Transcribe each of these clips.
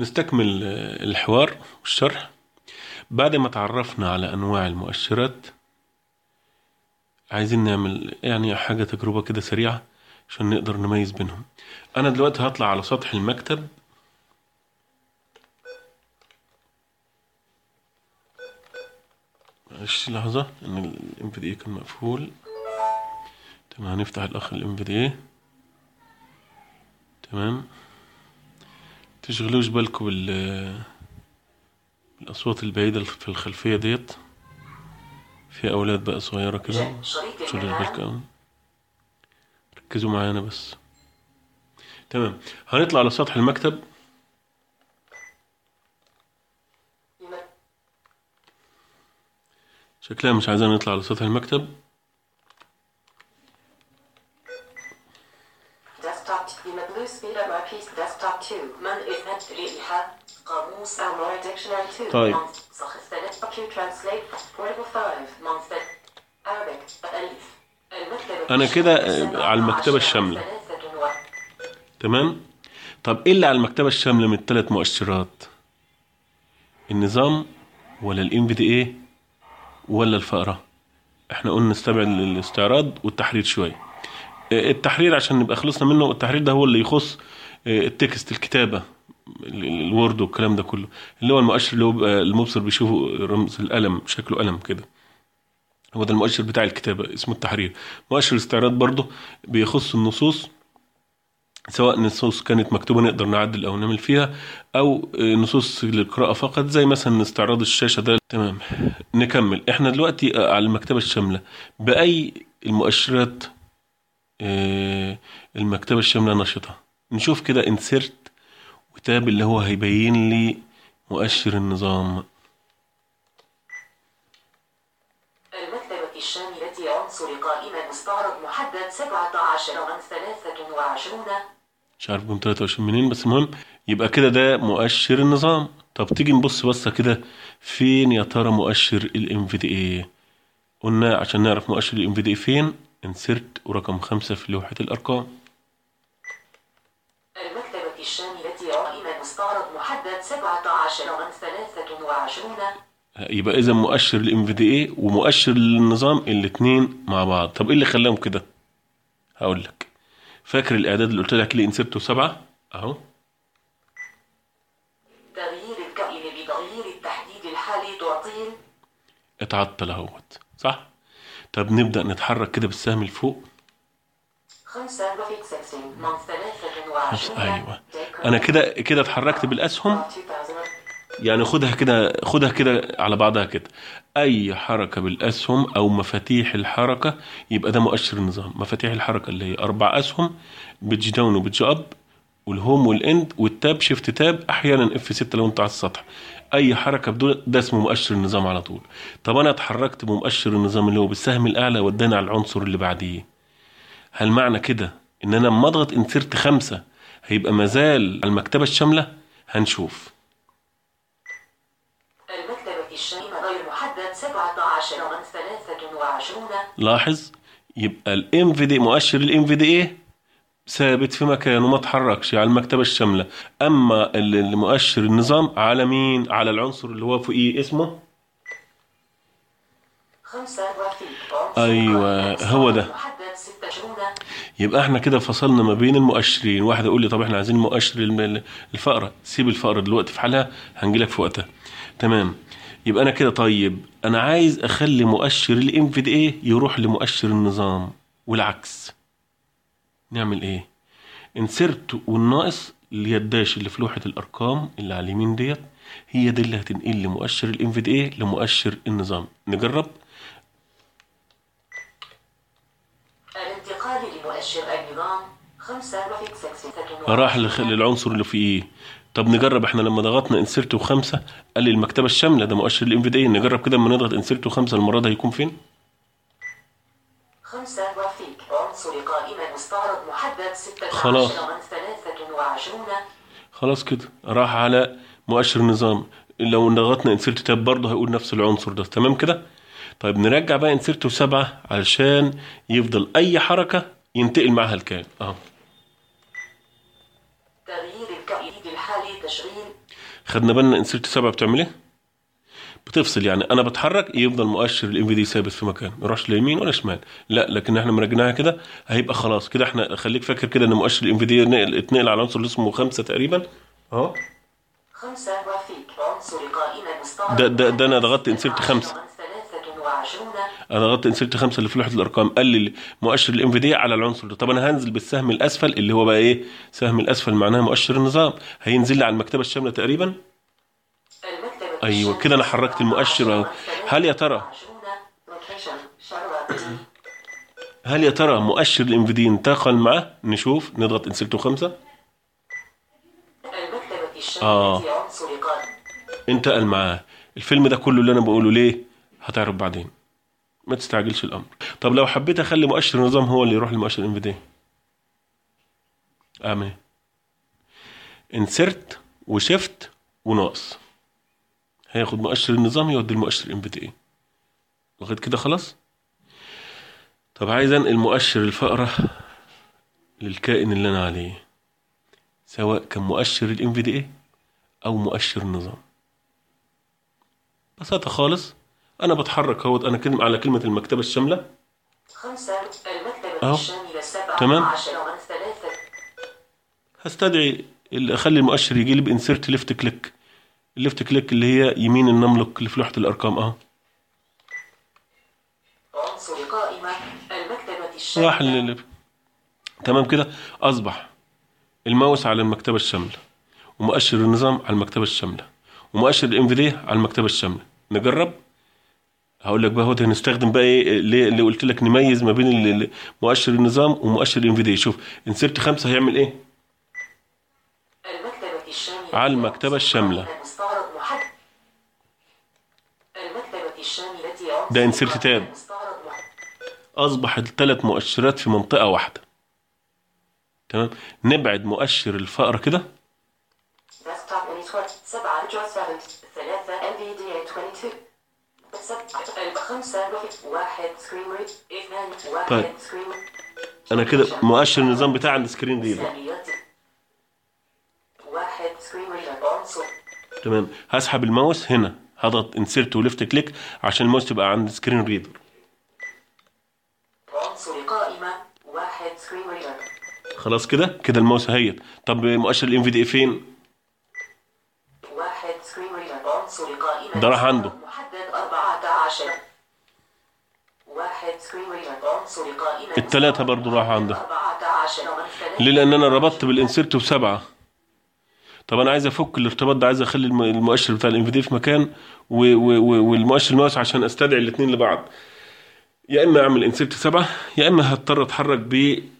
نستكمل آه، الحوار والشرح. بعد ما تعرفنا على أنواع المؤشرات عايزين نعمل يعني حاجة تجربة كده سريعة عشان نقدر نميز بينهم. أنا دلوقتي هطلع على سطح المكتب. معلش لحظة إن الام في دي كان مقفول. تمام هنفتح الأخ الام في دي تمام. تشغلوش بالكم بال الأصوات البعيدة في الخلفية ديت. في أولاد بقى صغيرة كده. شريط تشغلوش بالكم أوي. ركزوا معانا بس. تمام. هنطلع على سطح المكتب. شكلها مش عايزانا نطلع على سطح المكتب. بما بلو سبيد ما بيس ديسكتوب 2 من ريحة قاموس ديكشنري 2 طيب. صخ ترانسليت بورتبل 5 مونث Arabic ألف أنا كده، آه، على المكتبة الشاملة. تمام؟ طب إيه اللي على المكتبة الشاملة من الثلاث مؤشرات؟ النظام ولا الام في دي إيه ولا الفقرة؟ إحنا قلنا نستبعد الاستعراض والتحرير شوية. آه، التحرير عشان نبقى خلصنا منه التحرير ده هو اللي يخص آه، التكست الكتابة ال- ال- الوورد والكلام ده كله. اللي هو المؤشر اللي هو المبصر بيشوفه رمز القلم شكله قلم كده. هو ده المؤشر بتاع الكتابة اسمه التحرير. مؤشر الاستعراض برضه بيخص النصوص سواء نصوص كانت مكتوبة نقدر نعدل أو نعمل فيها أو آه، نصوص للقراءة فقط زي مثلا استعراض الشاشة ده. تمام. نكمل. إحنا دلوقتي آه، على المكتبة الشاملة بأي المؤشرات المكتبة الشاملة نشطة. نشوف كده انسرت وتاب اللي هو هيبين لي مؤشر النظام. المكتبة الشاملة عنصر قائمة مستعرض محدد 17 من 23 مش عارف جم 23 منين بس المهم يبقى كده ده مؤشر النظام. طب تيجي نبص بصة كده فين يا ترى مؤشر ال NVDA قلنا عشان نعرف مؤشر ال NVDA فين insert ورقم خمسة في لوحة الأرقام. المكتبة الشاملة قائمة مستعرض محدد 17 من 23 يبقى إذا مؤشر ال NVDA ومؤشر النظام الاتنين مع بعض. طب إيه اللي خلاهم كده؟ هقول لك. فاكر الإعداد اللي قلت لك ليه insert سبعة؟ أهو. تغيير الكائن بتغيير التحديد الحالي تعطيل. اتعطل أهوت. صح؟ طب نبدأ نتحرك كده بالسهم لفوق 5 رفيق 16 من 23 أيوه. أنا كده كده اتحركت بالأسهم. يعني خدها كده خدها كده على بعضها كده. أي حركة بالأسهم أو مفاتيح الحركة يبقى ده مؤشر النظام. مفاتيح الحركة اللي هي أربع أسهم بيدج داون وبيدج اب والهوم والاند والتاب شيفت تاب أحيانا F 6 لو أنت على السطح. أي حركة بدول ده اسمه مؤشر النظام على طول. طب أنا اتحركت بمؤشر النظام اللي هو بالسهم الأعلى وداني على العنصر اللي بعديه. هل معنى كده إن أنا لما أضغط insert خمسة هيبقى مازال على المكتبة الشاملة؟ هنشوف. المكتبة الشاملة غير محدد 17 من 23 لاحظ؟ يبقى الام في دي مؤشر الام في دي إيه ثابت في مكانه ما اتحركش على المكتبة الشاملة. أما ال- المؤشر النظام على مين؟ على العنصر اللي هو فوقيه اسمه؟ 5 رفيق أيوة، هو ده. محدد 26 يبقى إحنا كده فصلنا ما بين المؤشرين. واحد يقول لي طب إحنا عايزين مؤشر الفقرة. سيب الفقرة دلوقتي في حالها هنجيلك في وقتها. تمام. يبقى أنا كده طيب. أنا عايز أخلي مؤشر الام في دي إيه يروح لمؤشر النظام والعكس. نعمل إيه؟ انسرت والناقص اللي هي الداش اللي في لوحة الأرقام اللي على اليمين ديت هي دي اللي هتنقل مؤشر الام في دي إيه لمؤشر النظام. نجرب؟ الانتقال لمؤشر النظام 5 رفيق 6 راح للعنصر اللي فيه طب نجرب إحنا لما ضغطنا insert وخمسة قال لي المكتبة الشاملة ده مؤشر ال NVDA نجرب كده لما نضغط insert وخمسة المرة ده هيكون فين؟ 5 رفيق عنصر قائمة مستعرض محدد 16 خلاص. من 23 خلاص كده. راح على مؤشر النظام. لو ضغطنا insert tab برضه هيقول نفس العنصر ده. تمام كده؟ طيب نرجع بقى insert وسبعة علشان يفضل أي حركة ينتقل معاها الكائن. أهو. تغيير الكائن الحالي تشغيل. خدنا بالنا انسرت سبعة بتعمل إيه؟ بتفصل يعني. أنا بتحرك يفضل مؤشر الام في دي ثابت في مكان ما يروحش لا يمين ولا شمال. لا لكن إحنا مرجعناها كده هيبقى خلاص. كده إحنا خليك فاكر كده إن مؤشر الام في دي اتنقل على عنصر اللي اسمه خمسة تقريبا. أهو. خمسة وفيك عنصر قائمة مستعرض ده- ده- ده أنا ضغطت insert خمسة. أنا ضغطت insert خمسة اللي في لوحة الأرقام. قال لي مؤشر ال NVDA على العنصر ده. طب أنا هنزل بالسهم الأسفل اللي هو بقى إيه؟ سهم الأسفل معناها مؤشر النظام. هينزل لي على المكتبة الشاملة تقريبا. أيوة، كده أنا حركت المؤشر. هل يا ترى؟ هل يا ترى مؤشر ال NVDA انتقل معاه نشوف. نضغط insert خمسة. قائمة انتقل معاه. الفيلم ده كله اللي أنا بقوله ليه؟ هتعرف بعدين. ما تستعجلش الأمر. طب لو حبيت أخلي مؤشر النظام هو اللي يروح لمؤشر الام في دي. اعمل إيه انسرت وشيفت وناقص. هياخد مؤشر النظام يودي المؤشر الام في دي لغايه كده خلاص؟ طب عايز أنقل مؤشر الفقرة للكائن اللي أنا عليه سواء كان مؤشر ال NVDA أو مؤشر النظام. بساطة خالص أنا بتحرك أهوت أنا كلمة على كلمة المكتبة الشاملة. خمسة المكتبة أهو. الشاملة سبعة تمام. هستدعي اللي أخلي المؤشر يجي لي ب insert left click. ال left click اللي هي يمين ال num lock اللي في لوحة الأرقام أهو. عنصر قائمة المكتبة الشاملة. راح اللي تمام كده؟ أصبح الماوس على المكتبة الشاملة ومؤشر النظام على المكتبة الشاملة ومؤشر الام في دي على المكتبة الشاملة. نجرب؟ هقول لك بقى هو هنستخدم بقى إيه؟ اللي قلت لك نميز ما بين مؤشر النظام ومؤشر الام في دي شوف انسرت خمسة هيعمل إيه؟ المكتبة على المكتبة الشاملة. عنصر مستعرض محدد المكتبة الشاملة عنصر ده محدد اصبح الثلاث مؤشرات في منطقة واحدة. تمام؟ نبعد مؤشر الفأرة كده. desktop network سبعة go seven ثلاثة NVDA 22 سبعة خمسة واحد screen read اثنان واحد طيب. أنا كده مؤشر النظام بتاعي عند screen reader. تمام. هسحب الماوس هنا. هضغط insert و left click عشان الماوس تبقى عند screen reader خلاص كده؟ كده الماوس هيت. طب مؤشر ال NVDA فين؟ واحد screen reader عنصر قائمة ده راح عنده. محدد واحد screen reader التلاتة برضو راح عنده. أربعة عشر. ليه؟ لأن أنا ربطت بال insert بسبعة. طب أنا عايز أفك الارتباط ده عايز أخلي الم- المؤشر بتاع الام في مكان و- و- و- والمؤشر الماوس عشان أستدعي الاثنين لبعض. يا إما أعمل انسيرت سبعة يا إما هضطر أتحرك ب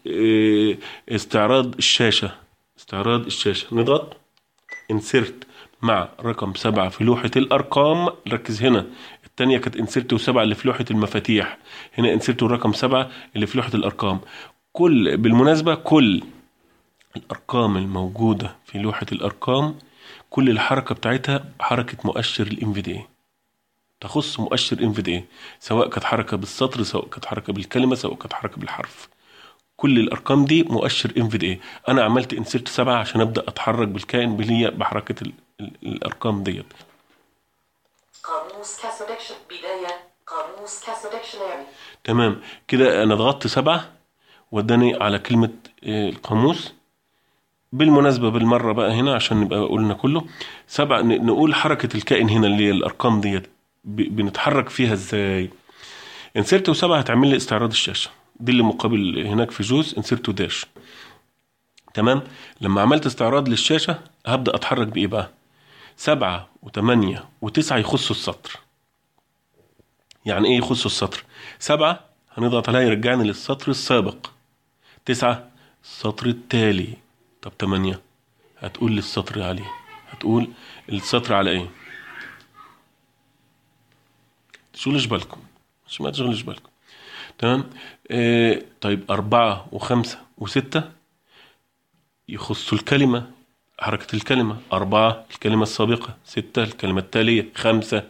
آه، استعراض الشاشة. استعراض الشاشة. نضغط انسيرت مع رقم سبعة في لوحة الأرقام. ركز هنا. التانية كانت انسيرت وسبعة اللي في لوحة المفاتيح. هنا انسيرت الرقم سبعة اللي في لوحة الأرقام. كل بالمناسبة كل الأرقام الموجودة في لوحة الأرقام كل الحركة بتاعتها حركة مؤشر ال NVDA تخص مؤشر NVDA سواء كانت حركة بالسطر سواء كانت حركة بالكلمة سواء كانت حركة بالحرف. كل الأرقام دي مؤشر NVDA أنا عملت insert سبعة عشان أبدأ أتحرك بالكائن بلي بحركة ال ال الأرقام ديت. قاموس بداية قاموس dictionary تمام. كده أنا ضغطت سبعة وداني على كلمة آه، القاموس. بالمناسبة بالمرة بقى هنا عشان نبقى قلنا كله سبعة ن- نقول حركة الكائن هنا اللي هي الأرقام ديت بنتحرك فيها إزاي؟ انسرت وسبعة هتعمل لي استعراض الشاشة دي اللي مقابل هناك في جوز انسرت وداش تمام؟ لما عملت استعراض للشاشة هبدأ أتحرك بإيه بقى؟ سبعة وثمانية وتسعة يخصوا السطر. يعني إيه يخصوا السطر؟ سبعة هنضغط عليها يرجعني للسطر السابق. تسعة السطر التالي. طب تمانية. هتقول للسطر عليه. هتقول السطر على إيه؟ تشغلش بالكم. مش ما تشغلش بالكم. تمام؟ آه طيب أربعة وخمسة وستة يخصوا الكلمة حركة الكلمة. أربعة الكلمة السابقة. ستة الكلمة التالية. خمسة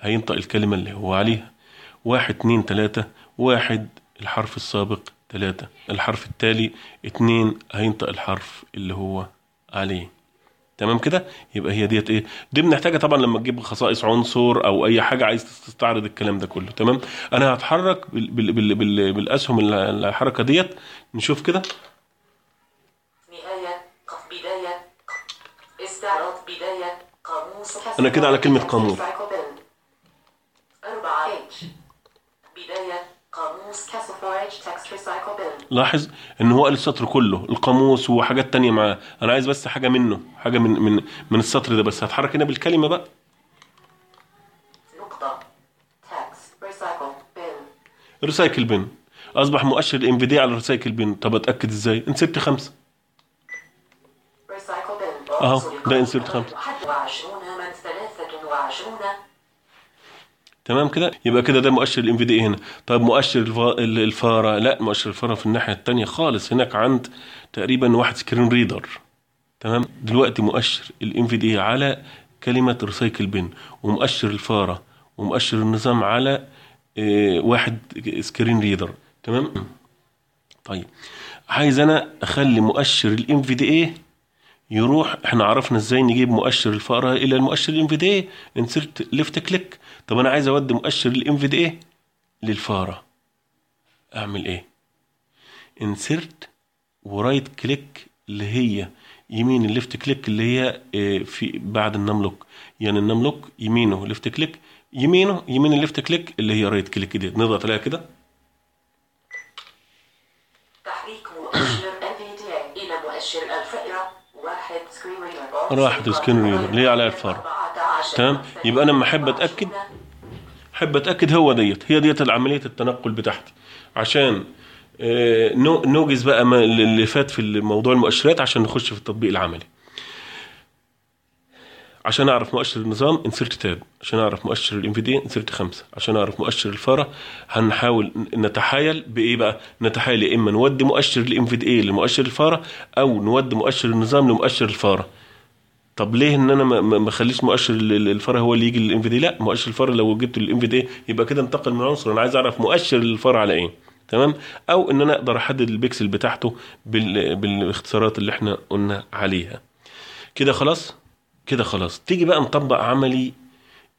هينطق الكلمة اللي هو عليها. واحد اتنين تلاتة. واحد الحرف السابق. تلاتة. الحرف التالي اتنين هينطق الحرف اللي هو عليه. تمام كده؟ يبقى هي ديت إيه؟ دي بنحتاجها طبعا لما تجيب خصائص عنصر أو أي حاجة عايز تستعرض الكلام ده كله. تمام؟ أنا هتحرك بال بال بال بال بالأسهم الحركة ديت. نشوف كده. نهاية. قف بداية. استعراض بداية. قاموس. أنا كده على كلمة قاموس. أربعة H بداية قاموس كاسفورج text recycle bin لاحظ إن هو قال السطر كله القاموس وحاجات تانية معاه. أنا عايز بس حاجة منه حاجة من من من السطر ده بس. هتحرك هنا بالكلمة بقى. text recycle bin أصبح مؤشر ال NVDA على ال recycle bin طب أتأكد إزاي؟ insert bin أهو، ده insert خمسة. 21 من 23 تمام كده؟ يبقى كده ده مؤشر ال NVDA هنا. طب مؤشر الفا- ال- الفاره لا مؤشر الفاره في الناحية التانية خالص. هناك عند تقريبا واحد screen reader تمام؟ دلوقتي مؤشر ال NVDA على كلمة recycle bin ومؤشر الفاره ومؤشر النظام على آه، واحد screen reader تمام؟ طيب عايز أنا أخلي مؤشر ال NVD يروح إحنا عرفنا إزاي نجيب مؤشر الفأرة إلى المؤشر ال NVD Insert left click طب أنا عايز أودي مؤشر ال NVD للفارة. أعمل إيه؟ Insert و right click اللي هي يمين ال left click اللي هي آه، في بعد ال Num Lock. يعني ال Num Lock يمينه left click يمينه يمين ال left click اللي هي right click دي نضغط عليها كده. تحريك مؤشر إلى مؤشر واحد screen reader راحت ال screen reader. ليه على الفار؟ تمام. يبقى أنا لما أحب أتأكد أحب أتأكد هو ديت هي ديت عمليه التنقل بتاعتي. عشان آه، نو- نوجز بقى ما اللي فات في موضوع المؤشرات عشان نخش في التطبيق العملي. عشان أعرف مؤشر النظام Insert Tab عشان أعرف مؤشر ال NVD Insert خمسة. عشان أعرف مؤشر الفاره هنحاول نتحايل بإيه بقى؟ نتحايل يا إما نودي مؤشر ال NVD لمؤشر الفاره أو نودي مؤشر النظام لمؤشر الفاره طب ليه إن أنا ما- اخليش مؤشر ال- ال- الفاره هو اللي يجي للام دي لا مؤشر الفاره لو جبت ال NVD يبقى كده انتقل من عنصر. أنا عايز أعرف مؤشر الفاره على إيه؟ تمام؟ أو إن أنا أقدر أحدد البكسل بتاعته بال... بالاختصارات اللي إحنا قلنا عليها. كده خلاص؟ كده خلاص. تيجي بقى نطبق عملي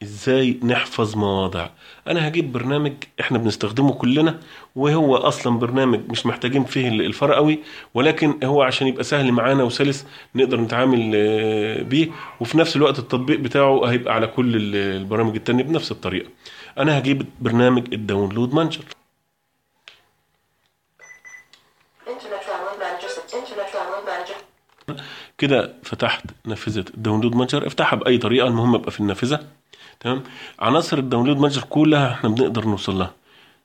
إزاي نحفظ مواضع أنا هجيب برنامج إحنا بنستخدمه كلنا وهو أصلا برنامج مش محتاجين فيه ال- الفرق قوي ولكن هو عشان يبقى سهل معانا وسلس نقدر نتعامل آه، بيه وفي نفس الوقت التطبيق بتاعه هيبقى على كل ال- البرامج التانية بنفس الطريقة. أنا هجيب برنامج ال Download Manager كده فتحت نافذة ال Download Manager افتحها بأي طريقة المهم أبقى في النافذة. تمام؟ عناصر ال Download Manager كلها إحنا بنقدر نوصل لها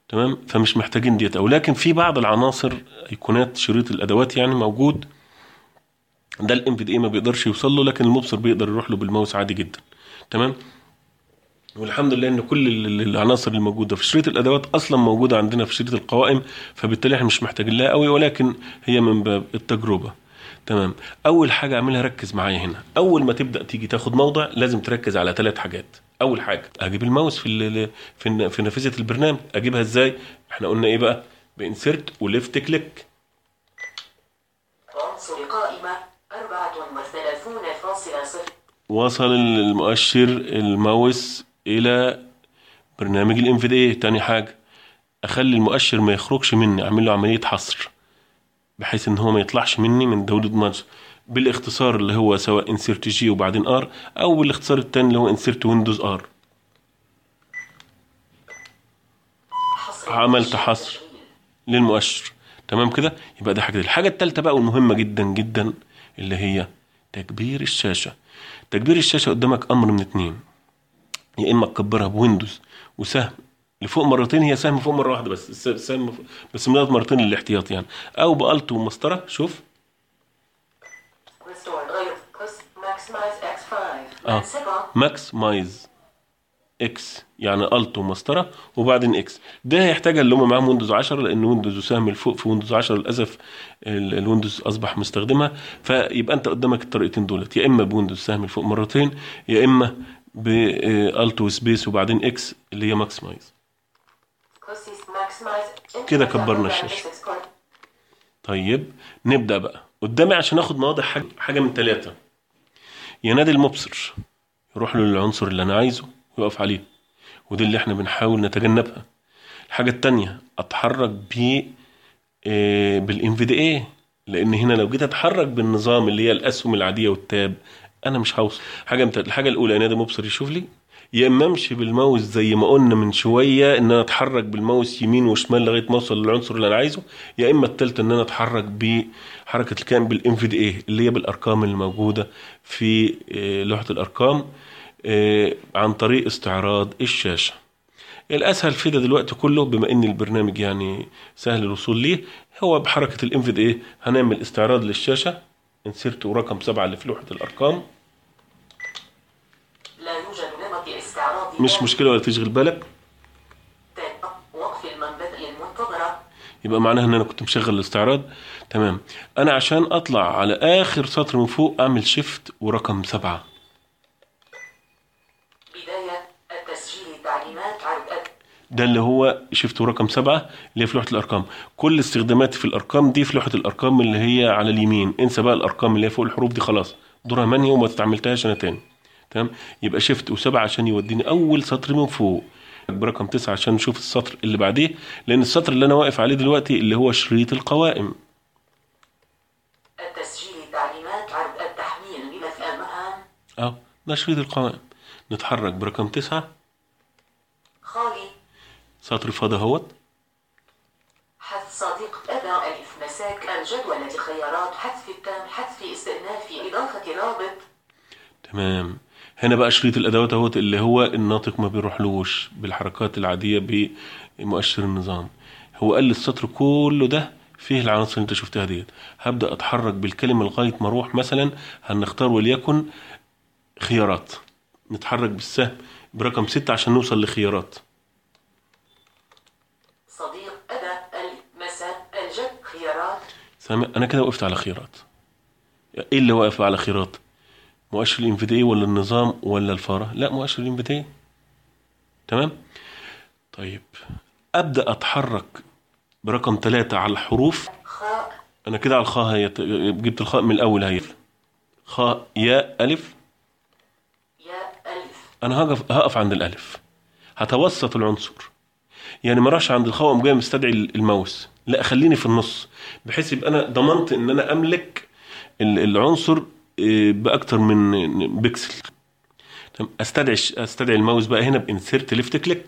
تمام؟ فمش محتاجين ديت أو لكن في بعض العناصر ايقونات شريط الأدوات يعني موجود. ده ال NVD ما بيقدرش يوصل له لكن المبصر بيقدر يروح له بالماوس عادي جدا تمام؟ والحمد لله إن كل ال- ال- العناصر الموجوده في شريط الأدوات أصلا موجودة عندنا في شريط القوائم فبالتالي إحنا مش محتاجين لها قوي ولكن هي من باب التجربة تمام؟ أول حاجة أعملها ركز معايا هنا. أول ما تبدأ تيجي تاخد موضع لازم تركز على ثلاث حاجات. أول حاجة أجيب الماوس في في في نافذة البرنامج أجيبها إزاي؟ إحنا قلنا إيه بقى؟ ب Insert و left click. عنصر قائمة 34.0 وصل المؤشر الماوس إلى برنامج ال NVD. تاني حاجة أخلي المؤشر ما يخرجش مني أعمل له عملية حصر بحيث إن هو ما يطلعش مني من Download Manager بالاختصار اللي هو سواء Insert G وبعدين R أو بالاختصار التاني اللي هو Insert Windows R عملت حصر للمؤشر. تمام كده؟ يبقى ده حاجة الحاجة الثالثه بقى والمهمة جدا جدا اللي هي تكبير الشاشة. تكبير الشاشة قدامك أمر من اتنين. يا إما تكبرها ب Windows وسهم. لفوق مرتين هي سهم فوق مرة واحدة بس سهم بس مرتين للاحتياط يعني. أو ب Alt ومسطرة. شوف. Second maximize X يعني Alt ومسطره وبعدين X ده هيحتاجها اللي هم معاهم Windows 10 لأن Windows وسهم الفوق في Windows 10 للأسف ال- ال Windows أصبح مستخدمها. فيبقى أنت قدامك الطريقتين دولت يا إما ب Windows سهم الفوق مرتين يا إما ب Alt و Space وبعدين X اللي هي maximize Cus- Maximize كده كبرنا Export. طيب نبدأ بقى. قدامي عشان آخد مواضع حاجة, من ثلاثة ينادي المبصر يروح له للعنصر اللي أنا عايزه ويقف عليه. ودي اللي إحنا بنحاول نتجنبها. الحاجة التانية أتحرك ب بالام في دي اي لأن هنا لو جيت أتحرك بالنظام اللي هي الأسهم العادية والتاب أنا مش هوصل. حاجة. الحاجة الأولى ينادي مبصر يشوف لي يا اما امشي بالماوس زي ما قلنا من شوية ان أنا اتحرك بالماوس يمين وشمال لغاية ما أوصل للعنصر اللي أنا عايزه يا إما التالتة إن أنا أتحرك بحركة الكائن بالام في دي اي اللي هي بالأرقام اللي موجودة في آه، لوحة الأرقام آه، عن طريق استعراض الشاشة. الأسهل في ده دلوقتي كله بما إن البرنامج يعني سهل الوصول ليه هو بحركة الام في دي اي هنعمل استعراض للشاشة انسرت ورقم سبعة اللي في لوحة الأرقام لا يوجد نمط استعراض مش مشكلة ولا تشغل بالك. يبقى معناها إن أنا كنت مشغل الاستعراض. تمام. أنا عشان أطلع على آخر سطر من فوق أعمل شيفت ورقم سبعة. بداية التسجيل ده اللي هو شيفت ورقم سبعة اللي هي في لوحة الأرقام. كل استخداماتي في الأرقام دي في لوحة الأرقام اللي هي على اليمين. انسى بقى الأرقام اللي هي فوق الحروف دي خلاص. دورها منهي وما تستعملتهاش أنا تاني. تمام؟ يبقى شيفت وسبعة عشان يوديني أول سطر من فوق. برقم تسعة عشان نشوف السطر اللي بعديه لأن السطر اللي أنا واقف عليه دلوقتي اللي هو شريط القوائم. التسجيل تعليمات عرض التحميل بمثل مهام آه ده شريط القوائم. نتحرك برقم تسعة. خالي. سطر فاضي أهوت. حذف صديق أداء ألف مساك الجدولة خيارات حذف التام حذف استئناف إضافة رابط. تمام. هنا بقى شريط الأدوات أهوت اللي هو الناطق ما بيروحلوش بالحركات العادية بمؤشر النظام. هو قال لي السطر كله ده فيه العناصر اللي انت شفتها ديت. هبدأ أتحرك بالكلمة لغاية ما أروح مثلا هنختار وليكن خيارات. نتحرك بالسهم برقم ستة عشان نوصل لخيارات. صديق أداء المساء الجد خيارات. سامع؟ أنا كده وقفت على خيارات. إيه اللي واقف على خيارات؟ مؤشر دي ولا النظام ولا الفارة؟ لا مؤشر دي تمام؟ طيب أبدأ أتحرك برقم ثلاثة على الحروف. خاء. أنا كده على الخاء هي جبت الخاء من الأول هي. خاء ياء ألف. يا ألف. أنا هقف هقف عند الألف. هتوسط العنصر. يعني ما راحش عند الخاء وأقوم جاي مستدعي الماوس. لا خليني في النص. بحيث يبقى أنا ضمنت إن أنا أملك ال- العنصر بأكتر من بكسل. تمام. استدعي أستدعي الماوس بقى هنا ب Insert left click.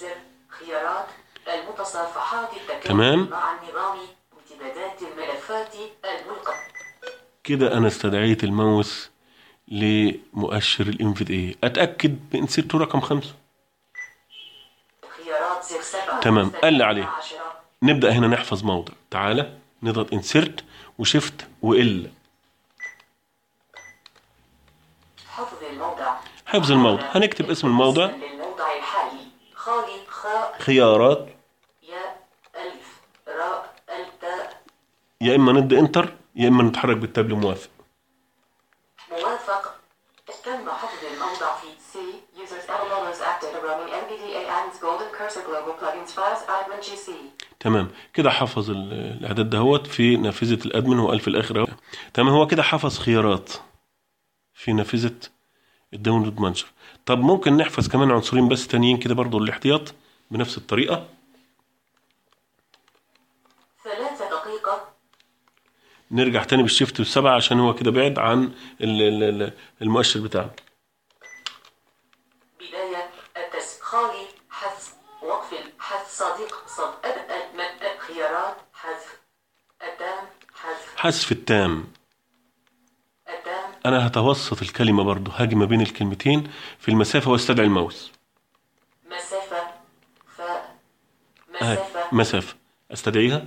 زر خيارات المتصفحات تمام. مع النظام امتدادات الملفات الملقى كده أنا استدعيت الماوس لمؤشر ال NVD أتأكد ب Insert رقم خمسة. خيارات زر سبعة تمام، قال لي عليه. نبدأ هنا نحفظ موضع. تعالى. نضغط Insert وشيفت وال حفظ الموضع. حفظ الموضع. هنكتب اسم الموضع. اسم للموضع الحالي. خالي خاء خيارات. يا ألف راء التاء يا إما ندي انتر يا إما نتحرك بالتاب لموافق. موافق. تم حفظ الموضع في C. Users downloaders active running NVDA and golden cursor global plugins files admin GC تمام. كده حفظ ال- الأعداد دهوت في نافذة الأدمن هو قال في الآخر أهو. تمام. هو كده حفظ خيارات في نافذة ال Download Manager طب ممكن نحفظ كمان عنصرين بس تانيين كده برضو الاحتياط بنفس الطريقة؟ نرجع تاني بال Shift والسبعة عشان هو كده بعد عن ال- ال- ال- المؤشر بتاعه بداية التس خالي حذف وقف حذف صديق صد خيارات حذف. التام حذف. حذف التام. التام أنا هتوسط الكلمة برضو هاجي ما بين الكلمتين في المسافة واستدعي الماوس. مسافة. ف. مسافة. مسافة. أستدعيها؟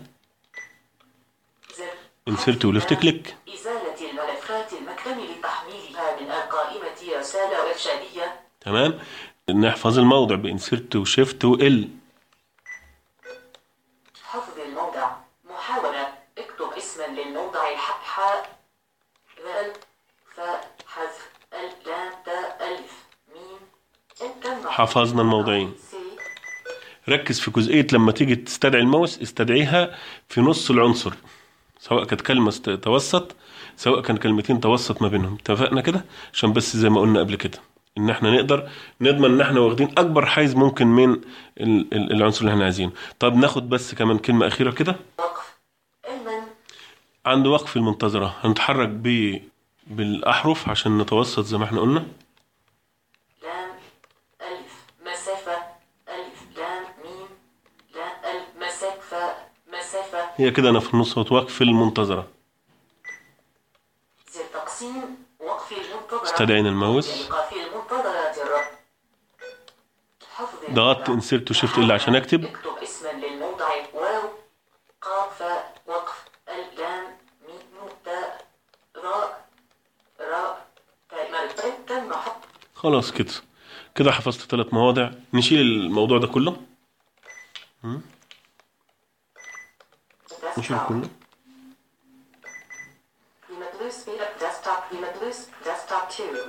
زر. انسرت وليفت كليك. إزالة الملفات المكتمل لتحميلها من القائمة رسالة إرشادية تمام. نحفظ الموضع بإنسرت وشيفت وإل. حفظنا الموضعين. ركز في جزئية لما تيجي تستدعي الماوس استدعيها في نص العنصر سواء كانت است- توسط سواء كان كلمتين توسط ما بينهم. اتفقنا كده؟ عشان بس زي ما قلنا قبل كده إن إحنا نقدر نضمن إن إحنا واخدين أكبر حيز ممكن من ال- ال- العنصر اللي إحنا عايزينه. طب ناخد بس كمان كلمة أخيرة كده. عند وقف المنتظرة هنتحرك ب بالأحرف عشان نتوسط زي ما إحنا قلنا. هي كده أنا في النص وقف المنتظرة. استدعينا الماوس ضغطت. انسرت وشيفت ال عشان أكتب. اكتب اسما للموضع. واو. قاف فاء وقف. اللام ميم. تاء راء راء كلمة تم. حط. خلاص كده. كده حفظت ثلاث مواضع. نشيل الموضوع ده كله. نشيل كله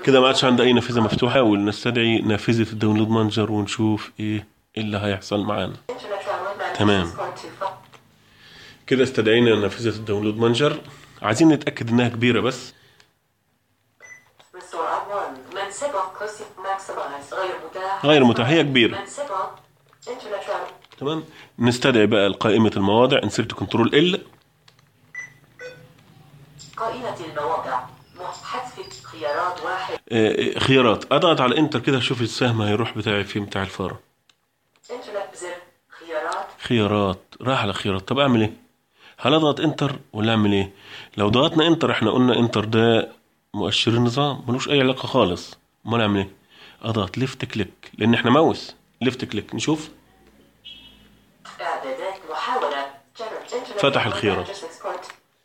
كده ما عادش عندي أي نافذة مفتوحة ونستدعي نافذة ال Download Manager ونشوف إيه اللي هيحصل معانا. تمام. كده استدعينا نافذة ال Download Manager عايزين نتأكد إنها كبيرة بس. غير متاح. هي كبيرة. من سبق انترنت ترافل تمام نستدعي بقى قائمه المواضع. Insert Control L. قائمة المواضع. حذف خيارات واحد. آه، خيارات. أضغط على Enter كده أشوف السهم هيروح بتاعي فين بتاع الفارة. خيارات. خيارات. راح على خيارات. طب أعمل إيه؟ هل أضغط Enter ولا أعمل إيه؟ لو ضغطنا Enter إحنا قلنا Enter ده مؤشر النظام. ملوش أي علاقة خالص. أمال أعمل إيه؟ أضغط left click لأن إحنا mouse. left click نشوف اعدادات محاولة Internet فتح الخيارات.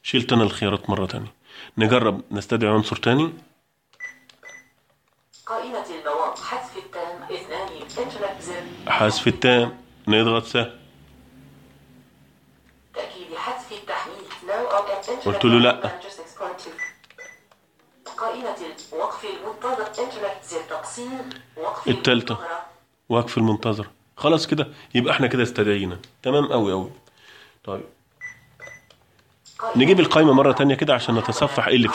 شلت أنا الخيارات مرة تانية. نجرب نستدعي عنصر تاني. قائمة المواضع حذف التام اثنان. انترنت زر. حذف التام. نضغط سهم تأكيد حذف التحميل. Internet قلت له to. قائمة وقف المنتظر. انترنت زر. تقسيم وقف التالتة. وقف المنتظر. خلاص كده. يبقى إحنا كده استدعينا. تمام؟ قوي قوي طيب. نجيب القائمه مرة تانية كده عشان نتصفح إيه اللي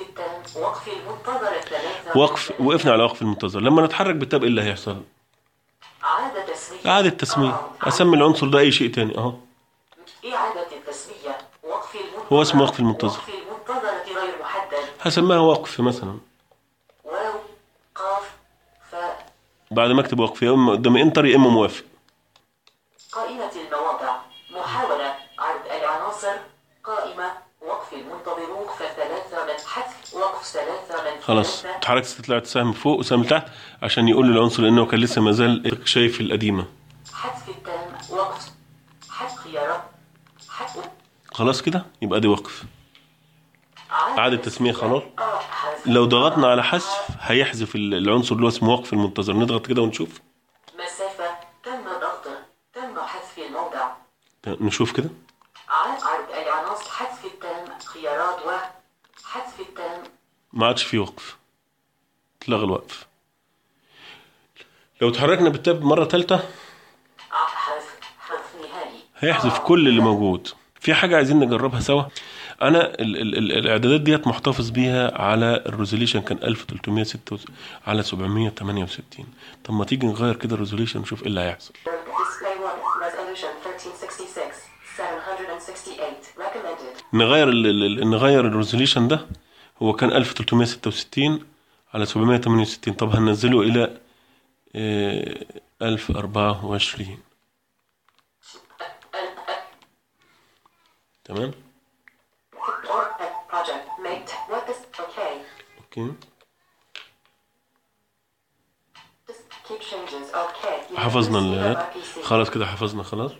التام وقف وقفنا على وقف المنتظر. لما نتحرك بالتاب إيه اللي هيحصل؟ إعادة تسمية. إعادة تسمية. أسمي العنصر ده أي شيء تاني. أهو. إعادة التسمية وقف المنتظر. هو اسمه وقف المنتظر. وقف المنتظرة غير محدد. هسميها وقف مثلا. واو قاف فاء. بعد ما أكتب وقف يا إما قدامي إنتر يا إما موافق. خلاص. اتحركت طلعت سهم فوق وسهم تحت عشان يقول لي العنصر لأنه كان لسه ما زال شايف القديمة. حذف التام وقف. حذف خيارات حذف خلاص كده؟ يبقى دي وقف. إعادة تسمية خلاص. حذف لو ضغطنا على حذف هيحذف ال- العنصر اللي هو اسمه وقف المنتظر. نضغط كده ونشوف. مسافة تم ضغط. تم حذف الموضع نشوف كده عرض عرض العناصر حذف التام خيارات و حذف التام ما عادش فيه وقف. اتلغى الوقف. لو اتحركنا بالتاب مرة تالتة هيحذف كل اللي موجود. في حاجة عايزين نجربها سوا؟ أنا ال ال ال الإعدادات ديت محتفظ بيها على ال resolution كان 1306 على 768 طب ما تيجي نغير كده ال resolution نشوف إيه اللي هيحصل. Display 1 resolution 1366 768 recommended. نغير ال ال نغير ال resolution ده هو كان 1366 على 768 طب هننزله إلى آه، 1024 تمام or project mate what is okay أوكي. حفظنا PC. خلاص كده حفظنا خلاص.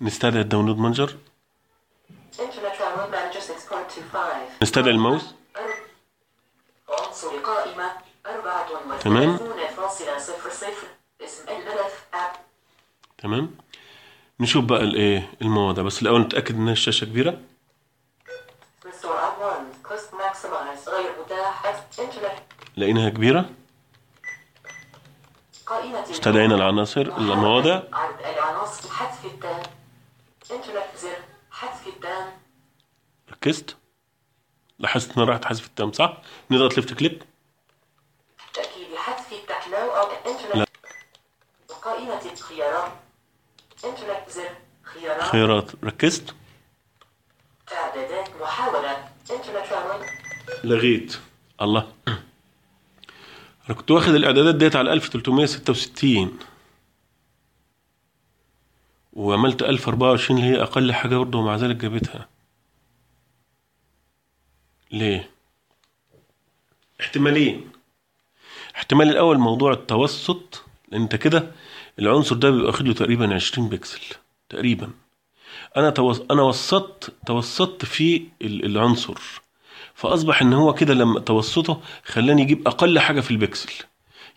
نستدعي الداونلود مانجر نستدعي أربعة تمام. تمام. نشوف بقى الايه المواضع بس الأول نتأكد ان الشاشه كبيرة. restore app 1 cost maximize غير متاح internet لقيناها كبيرة. قائمة استدعينا العناصر المواضع. العناصر حذف ركزت. لاحظت ان أنا راحت حذف التام صح نضغط ليفت كليك تأكيد حذف التحلو أو إنترنت قائمة الخيارات. إنترنت زر خيارات. خيارات. ركزت. إعدادات محاولة إنترنت رامل لغيت. الله. أنا كنت واخد الإعدادات ديت على 1366 وعملت 1024 اللي هي أقل حاجة برضه ومع ذلك جابتها. ليه؟ احتمالين. احتمال الأول موضوع التوسط لأن أنت كده العنصر ده بيبقى واخد له تقريبا 20 بكسل تقريبا. أنا توس... أنا وسطت توسطت في ال- العنصر. فأصبح إن هو كده لما توسطه خلاني يجيب أقل حاجة في البكسل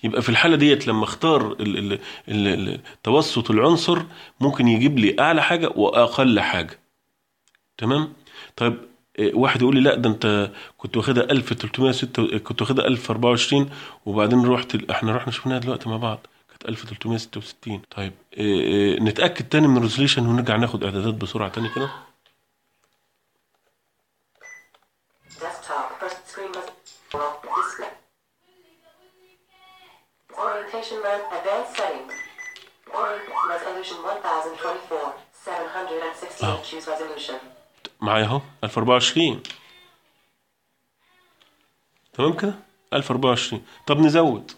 يبقى في الحالة ديت لما اختار ال ال ال ال توسط العنصر ممكن يجيب لي أعلى حاجة وأقل حاجة. تمام؟ طيب واحد يقول لي لا ده انت كنت واخدها 1306 كنت واخدها 1024 وبعدين رحت إحنا رحنا شفناها دلوقتي مع بعض كانت 1366 طيب إيه، إيه، نتأكد تاني من الريزوليوشن ونرجع ناخد إعدادات بسرعة تاني كده؟ Orientation mode advanced settings Orient resolution 1024 768 choose resolution. معايا اهو 1024 تمام كده 1024 طب نزود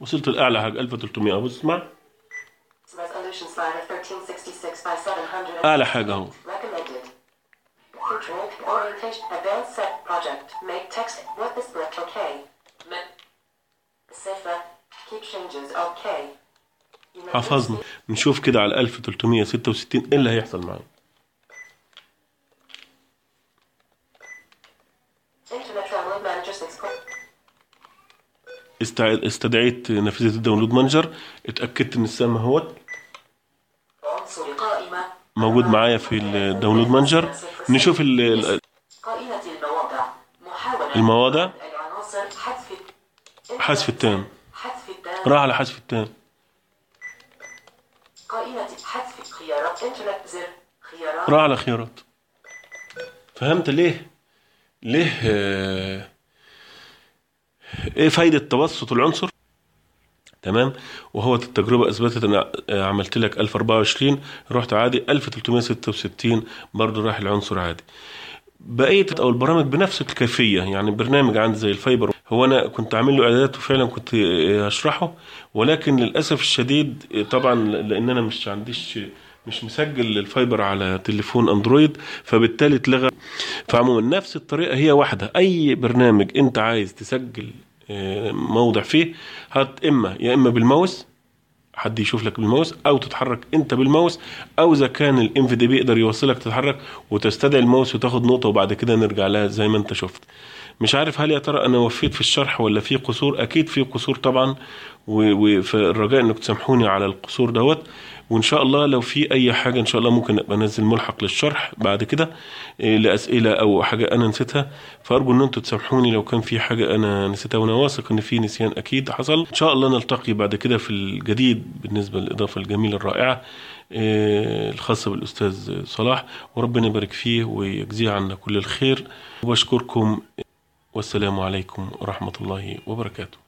وصلت الاعلى حق 1300 بص اسمع أعلى حاجة أهو Advanced set project. Make text with the spiritual K. Me. حفظنا نشوف كده على 1366 إيه اللي هيحصل معانا Internet Download Manager 6. استع- استدعيت نافذه الداونلود مانجر اتأكدت إن السهم اهوت. موجود معايا في ال Download Manager نشوف ال- المواضع. حذف التام. راح على حذف التام قائمة حذف خيارات. انترنت زر خيارات. راح على خيارات. فهمت ليه؟ ليه آه، إيه فايدة توسط العنصر؟ تمام. وهو التجربة أثبتت أن عملت لك 1024 رحت عادي 1366 برضو راح العنصر عادي. بقية أو البرامج بنفس الكيفية يعني برنامج عندي زي ال Viber. هو أنا كنت عامل له إعدادات وفعلا كنت آه، اشرحه ولكن للأسف الشديد آه، طبعا لأن أنا مش عنديش مش مسجل ال Viber على تليفون Android فبالتالي اتلغى. فعموما نفس الطريقة هي واحدة. أي برنامج أنت عايز تسجل آه، موضع فيه هات إما يا إما بالماوس حد يشوف لك بالماوس أو تتحرك أنت بالماوس أو إذا كان الام في دي بي يقدر يوصلك تتحرك وتستدعي الماوس وتاخد نقطة وبعد كده نرجع لها زي ما أنت شفت. مش عارف هل يا ترى أنا وفيت في الشرح ولا في قصور؟ أكيد في قصور طبعا وفالرجاء إنك تسامحوني على القصور دوت. وإن شاء الله لو في أي حاجة إن شاء الله ممكن أبقى أنزل ملحق للشرح بعد كده إيه، لأسئلة أو حاجة أنا نسيتها. فأرجو إن أنتم تسامحوني لو كان في حاجة أنا نسيتها وأنا واثق إن في نسيان أكيد حصل. إن شاء الله نلتقي بعد كده في الجديد بالنسبة للإضافة الجميلة الرائعة إيه، الخاصة بالأستاذ صلاح. وربنا يبارك فيه ويجزيه عنا كل الخير. وبشكركم. والسلام عليكم ورحمة الله وبركاته.